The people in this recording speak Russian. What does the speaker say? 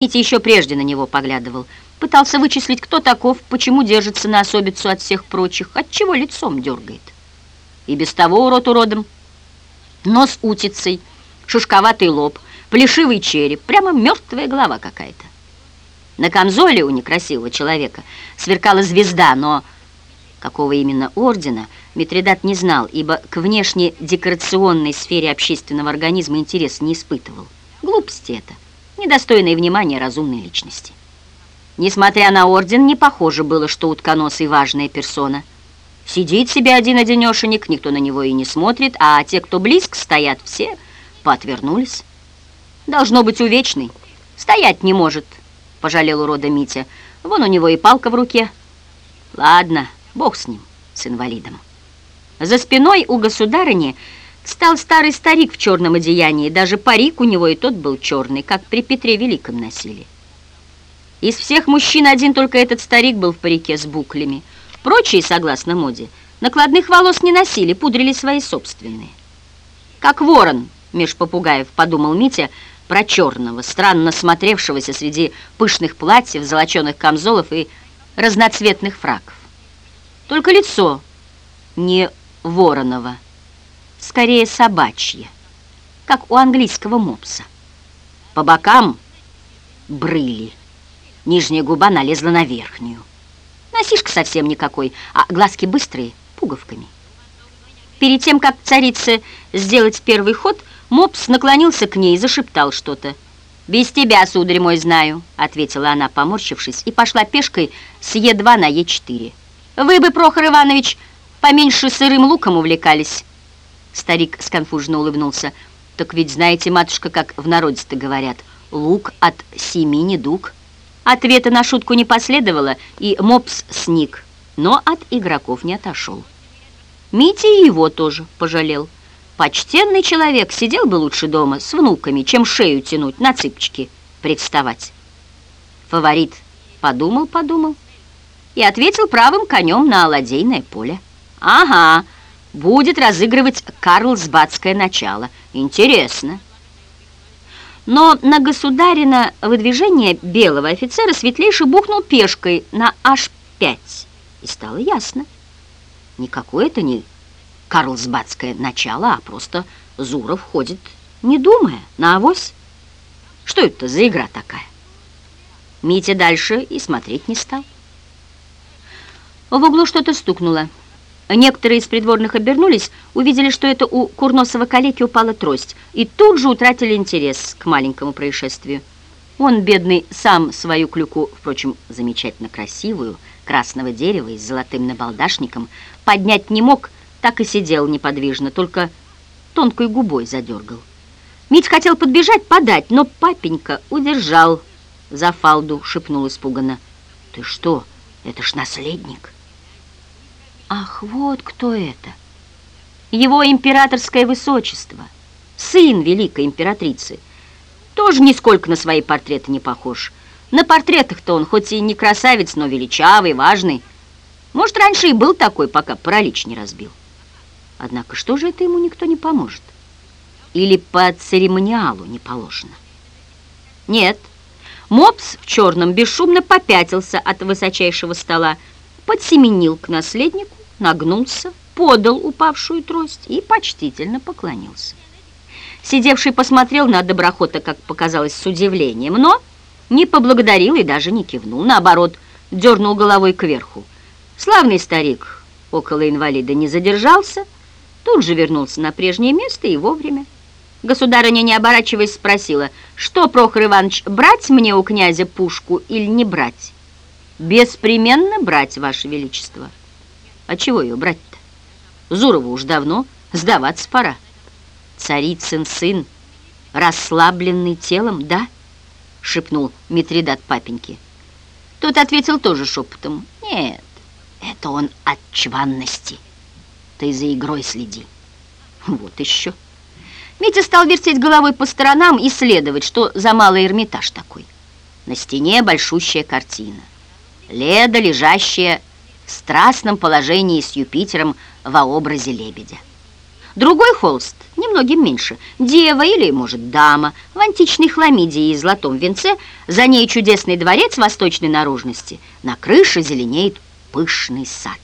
Митя еще прежде на него поглядывал. Пытался вычислить, кто таков, почему держится на особицу от всех прочих, от чего лицом дергает. И без того урод уродом. Нос утицей, шишковатый лоб, плешивый череп, прямо мертвая голова какая-то. На камзоле у некрасивого человека сверкала звезда, но какого именно ордена Митридат не знал, ибо к внешне декорационной сфере общественного организма интерес не испытывал. Глупости это недостойной внимания разумной личности. Несмотря на орден, не похоже было, что утконосый важная персона. Сидит себе один-одинешенек, никто на него и не смотрит, а те, кто близко стоят, все поотвернулись. Должно быть увечный. Стоять не может, пожалел урода Митя. Вон у него и палка в руке. Ладно, бог с ним, с инвалидом. За спиной у государыни Стал старый старик в черном одеянии, даже парик у него и тот был черный, как при Петре Великом носили. Из всех мужчин один только этот старик был в парике с буклями. Прочие, согласно моде, накладных волос не носили, пудрили свои собственные. Как ворон, меж попугаев, подумал Митя, про черного, странно смотревшегося среди пышных платьев, золоченых камзолов и разноцветных фраков. Только лицо не вороново, скорее собачье, как у английского мопса. По бокам брыли, нижняя губа налезла на верхнюю. Носишка совсем никакой, а глазки быстрые, пуговками. Перед тем, как царице сделать первый ход, мопс наклонился к ней и зашептал что-то. «Без тебя, сударь мой, знаю», — ответила она, поморщившись, и пошла пешкой с Е2 на Е4. «Вы бы, Прохор Иванович, поменьше сырым луком увлекались». Старик сконфуженно улыбнулся. «Так ведь знаете, матушка, как в народе-то говорят, лук от семи недуг». Ответа на шутку не последовало, и мопс сник, но от игроков не отошел. Митя его тоже пожалел. Почтенный человек сидел бы лучше дома с внуками, чем шею тянуть, на цыпочки представать. Фаворит подумал-подумал и ответил правым конем на ладейное поле. «Ага», будет разыгрывать карлсбадское начало. Интересно. Но на государина выдвижение белого офицера светлейший бухнул пешкой на H5. И стало ясно. Никакое это не карлсбадское начало, а просто Зуров ходит, не думая, на авось. Что это за игра такая? Митя дальше и смотреть не стал. В углу что-то стукнуло. Некоторые из придворных обернулись, увидели, что это у курносого калеки упала трость, и тут же утратили интерес к маленькому происшествию. Он, бедный, сам свою клюку, впрочем, замечательно красивую, красного дерева и с золотым набалдашником, поднять не мог, так и сидел неподвижно, только тонкой губой задергал. Мить хотел подбежать, подать, но папенька удержал за фалду, шепнул испуганно. «Ты что? Это ж наследник!» Ах, вот кто это! Его императорское высочество, сын великой императрицы, тоже нисколько на свои портреты не похож. На портретах-то он хоть и не красавец, но величавый, важный. Может, раньше и был такой, пока паралич не разбил. Однако что же это ему никто не поможет? Или по церемониалу не положено? Нет, мопс в черном бесшумно попятился от высочайшего стола, подсеменил к наследнику, нагнулся, подал упавшую трость и почтительно поклонился. Сидевший посмотрел на доброхота, как показалось, с удивлением, но не поблагодарил и даже не кивнул, наоборот, дернул головой кверху. Славный старик около инвалида не задержался, тут же вернулся на прежнее место и вовремя. Государыня, не оборачиваясь, спросила, что, Прохор Иванович, брать мне у князя пушку или не брать? «Беспременно брать, Ваше Величество». А чего ее брать-то? Зурову уж давно сдаваться пора. Царицын сын, расслабленный телом, да? Шепнул Митридат папеньке. Тот ответил тоже шепотом. Нет, это он от чванности. Ты за игрой следи. Вот еще. Митя стал вертеть головой по сторонам, и исследовать, что за малый Эрмитаж такой. На стене большущая картина. Леда, лежащая в страстном положении с Юпитером во образе лебедя. Другой холст, немногим меньше, дева или, может, дама, в античной хламидии и золотом венце, за ней чудесный дворец восточной наружности, на крыше зеленеет пышный сад.